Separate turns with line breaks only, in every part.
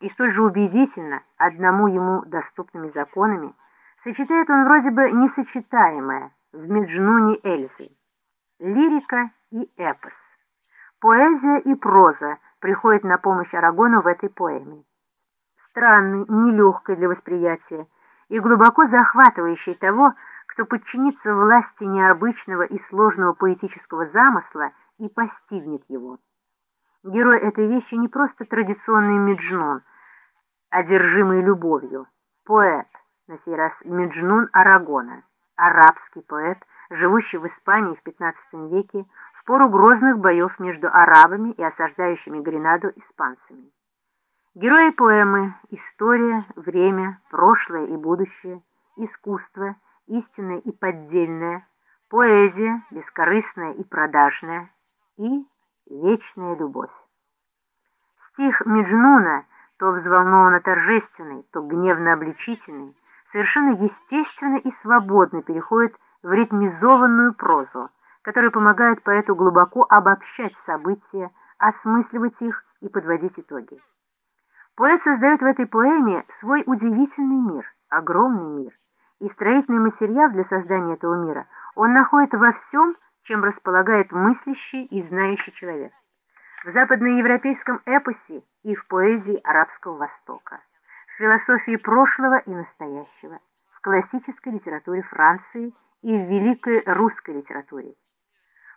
и столь же убедительно, одному ему доступными законами, сочетает он вроде бы несочетаемое в Меджнуне Эльзы. Лирика и эпос. Поэзия и проза приходят на помощь Арагону в этой поэме. Странной, нелегкой для восприятия и глубоко захватывающей того, кто подчинится власти необычного и сложного поэтического замысла и постигнет его. Герой этой вещи не просто традиционный Меджнун, одержимый любовью, поэт, на сей раз Меджнун Арагона, арабский поэт, живущий в Испании в XV веке в пору грозных боев между арабами и осаждающими Гренаду испанцами. Герои поэмы – история, время, прошлое и будущее, искусство, истинное и поддельное, поэзия, бескорыстная и продажная, и вечная любовь. Стих Меджнуна, то взволнованно торжественный, то гневно обличительный, совершенно естественно и свободно переходит в ритмизованную прозу, которая помогает поэту глубоко обобщать события, осмысливать их и подводить итоги. Поэт создает в этой поэме свой удивительный мир, огромный мир, и строительный материал для создания этого мира он находит во всем, чем располагает мыслящий и знающий человек. В западноевропейском эпосе и в поэзии арабского Востока, в философии прошлого и настоящего, в классической литературе Франции и в великой русской литературе.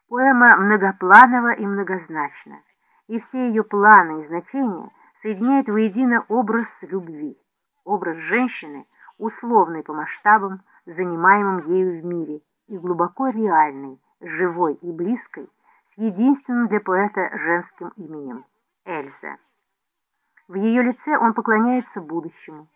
Поэма многопланова и многозначна, и все ее планы и значения соединяет воедино образ любви, образ женщины, условный по масштабам, занимаемым ею в мире, и глубоко реальный, живой и близкой, с единственным для поэта женским именем – Эльза. В ее лице он поклоняется будущему,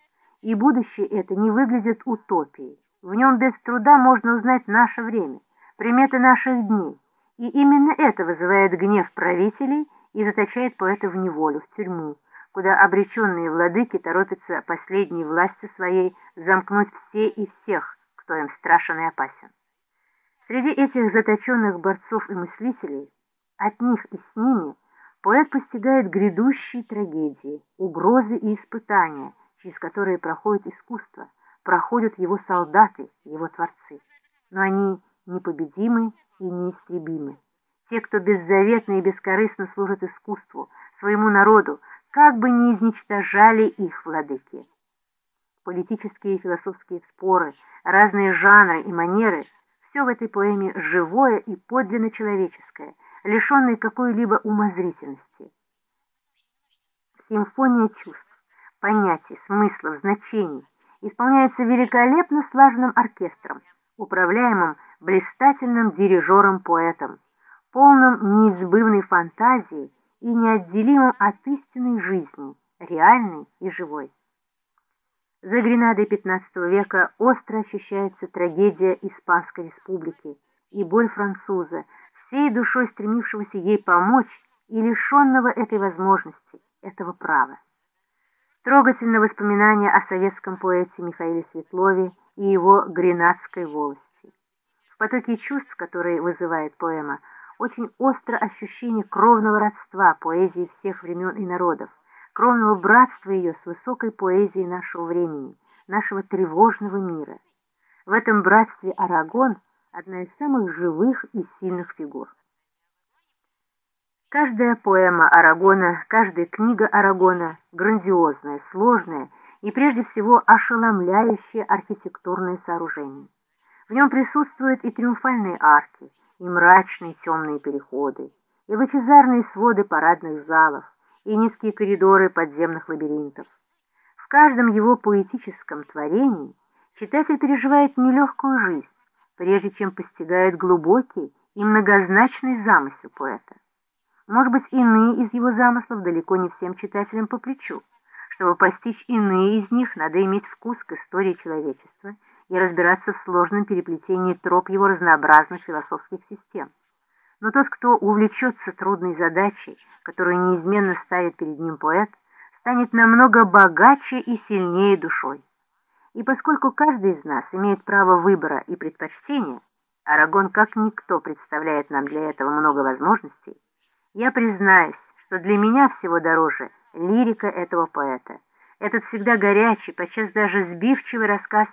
и будущее это не выглядит утопией. В нем без труда можно узнать наше время, приметы наших дней, и именно это вызывает гнев правителей и заточает поэта в неволю, в тюрьму, куда обреченные владыки торопятся последней власти своей замкнуть все и всех, кто им страшен и опасен. Среди этих заточенных борцов и мыслителей, от них и с ними, поэт постигает грядущие трагедии, угрозы и испытания, через которые проходит искусство, проходят его солдаты, его творцы. Но они непобедимы и неистребимы. Те, кто беззаветно и бескорыстно служит искусству, своему народу, как бы ни изничтожали их владыки. Политические и философские споры, разные жанры и манеры – все в этой поэме живое и подлинно человеческое, лишенное какой-либо умозрительности. Симфония чувств, понятий, смыслов, значений исполняется великолепно слаженным оркестром, управляемым блистательным дирижером-поэтом, полным неизбывной фантазии и неотделимым от истинной жизни, реальной и живой. За Гренадой XV века остро ощущается трагедия Испанской республики и боль француза, всей душой стремившегося ей помочь и лишенного этой возможности, этого права. Трогательно воспоминание о советском поэте Михаиле Светлове и его гренадской волости. В потоке чувств, которые вызывает поэма, очень остро ощущение кровного родства поэзии всех времен и народов, кровного братства ее с высокой поэзией нашего времени, нашего тревожного мира. В этом братстве Арагон – одна из самых живых и сильных фигур. Каждая поэма Арагона, каждая книга Арагона – грандиозная, сложная и прежде всего ошеломляющее архитектурное сооружение. В нем присутствуют и триумфальные арки, и мрачные темные переходы, и лучезарные своды парадных залов, и низкие коридоры подземных лабиринтов. В каждом его поэтическом творении читатель переживает нелегкую жизнь, прежде чем постигает глубокий и многозначный замысел поэта. Может быть, иные из его замыслов далеко не всем читателям по плечу. Чтобы постичь иные из них, надо иметь вкус к истории человечества и разбираться в сложном переплетении троп его разнообразных философских систем. Но тот, кто увлечется трудной задачей, которую неизменно ставит перед ним поэт, станет намного богаче и сильнее душой. И поскольку каждый из нас имеет право выбора и предпочтения, Арагон как никто представляет нам для этого много возможностей, я признаюсь, что для меня всего дороже лирика этого поэта, этот всегда горячий, подчас даже сбивчивый рассказ